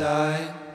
outside